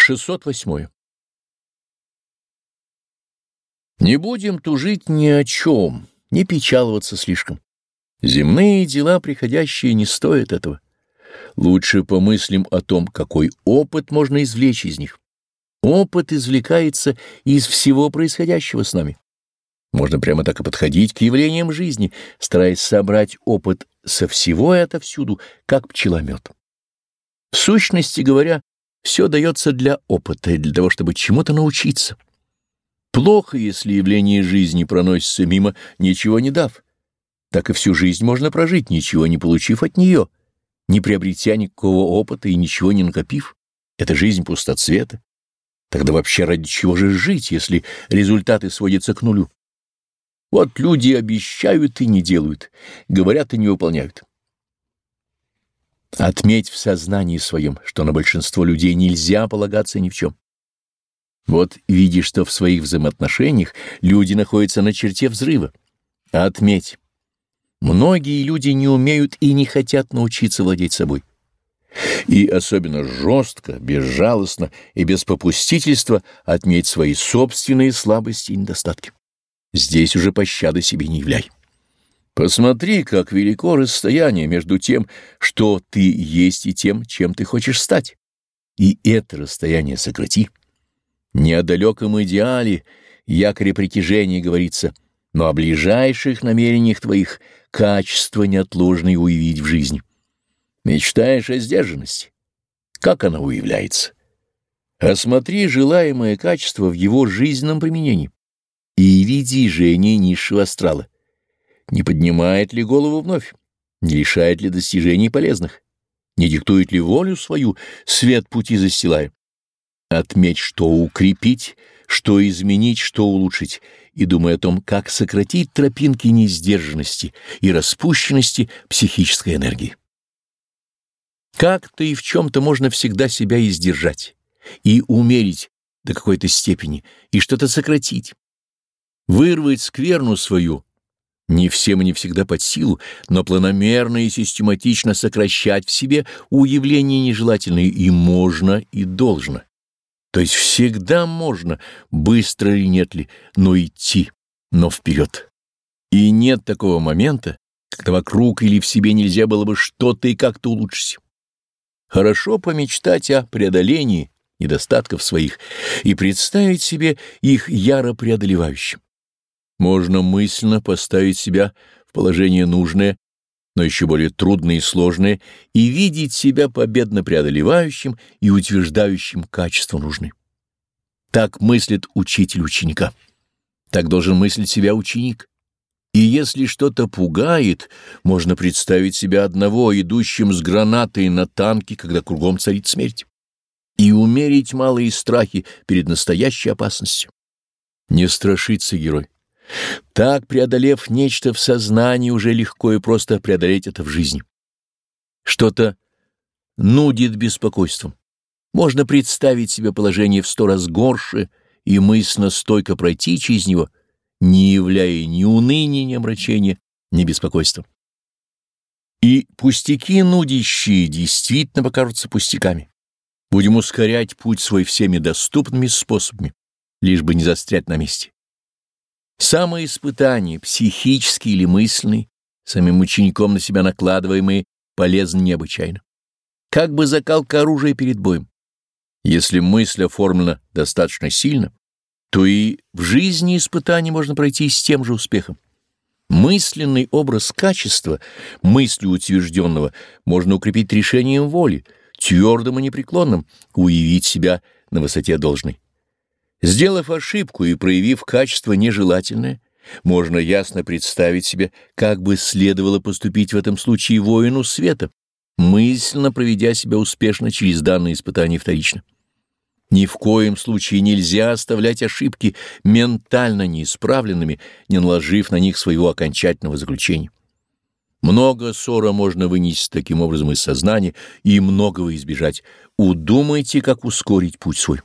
608. Не будем тужить ни о чем, не печаловаться слишком. Земные дела, приходящие, не стоят этого. Лучше помыслим о том, какой опыт можно извлечь из них. Опыт извлекается из всего происходящего с нами. Можно прямо так и подходить к явлениям жизни, стараясь собрать опыт со всего и отовсюду, как пчеломет. В сущности говоря, все дается для опыта и для того, чтобы чему-то научиться. Плохо, если явление жизни проносится мимо, ничего не дав. Так и всю жизнь можно прожить, ничего не получив от нее, не приобретя никакого опыта и ничего не накопив. Это жизнь пустоцвета. Тогда вообще ради чего же жить, если результаты сводятся к нулю? Вот люди обещают и не делают, говорят и не выполняют. Отметь в сознании своем, что на большинство людей нельзя полагаться ни в чем. Вот видишь, что в своих взаимоотношениях люди находятся на черте взрыва. Отметь, многие люди не умеют и не хотят научиться владеть собой. И особенно жестко, безжалостно и без попустительства отметь свои собственные слабости и недостатки. Здесь уже пощады себе не являй. Посмотри, как велико расстояние между тем, что ты есть, и тем, чем ты хочешь стать. И это расстояние сократи. Не о далеком идеале, якоре притяжения говорится, но о ближайших намерениях твоих качества неотложные уявить в жизни. Мечтаешь о сдержанности. Как она уявляется? Осмотри желаемое качество в его жизненном применении и види жжение низшего астрала. Не поднимает ли голову вновь? Не лишает ли достижений полезных? Не диктует ли волю свою, свет пути застилая? Отметь, что укрепить, что изменить, что улучшить, и думай о том, как сократить тропинки неиздержанности и распущенности психической энергии. Как-то и в чем-то можно всегда себя издержать и умерить до какой-то степени, и что-то сократить. Вырвать скверну свою не всем и не всегда под силу, но планомерно и систематично сокращать в себе уявления нежелательные и можно, и должно. То есть всегда можно, быстро или нет ли, но идти, но вперед. И нет такого момента, когда вокруг или в себе нельзя было бы что-то и как-то улучшить. Хорошо помечтать о преодолении недостатков своих и представить себе их яро преодолевающим. Можно мысленно поставить себя в положение нужное, но еще более трудное и сложное, и видеть себя победно преодолевающим и утверждающим качество нужны. Так мыслит учитель ученика. Так должен мыслить себя ученик. И если что-то пугает, можно представить себя одного, идущим с гранатой на танке, когда кругом царит смерть, и умерить малые страхи перед настоящей опасностью. Не страшится герой. Так, преодолев нечто в сознании, уже легко и просто преодолеть это в жизни. Что-то нудит беспокойством. Можно представить себе положение в сто раз горше и мысленно стойко пройти через него, не являя ни уныния, ни омрачения, ни беспокойства. И пустяки нудящие действительно покажутся пустяками. Будем ускорять путь свой всеми доступными способами, лишь бы не застрять на месте. Самые испытания, психические или мысленные, самим учеником на себя накладываемые, полезны необычайно. Как бы закалка оружия перед боем. Если мысль оформлена достаточно сильно, то и в жизни испытаний можно пройти с тем же успехом. Мысленный образ качества, мыслью утвержденного, можно укрепить решением воли, твердым и непреклонным, уявить себя на высоте должной. Сделав ошибку и проявив качество нежелательное, можно ясно представить себе, как бы следовало поступить в этом случае воину света, мысленно проведя себя успешно через данные испытания вторично. Ни в коем случае нельзя оставлять ошибки ментально неисправленными, не наложив на них своего окончательного заключения. Много ссора можно вынести таким образом из сознания и многого избежать. Удумайте, как ускорить путь свой.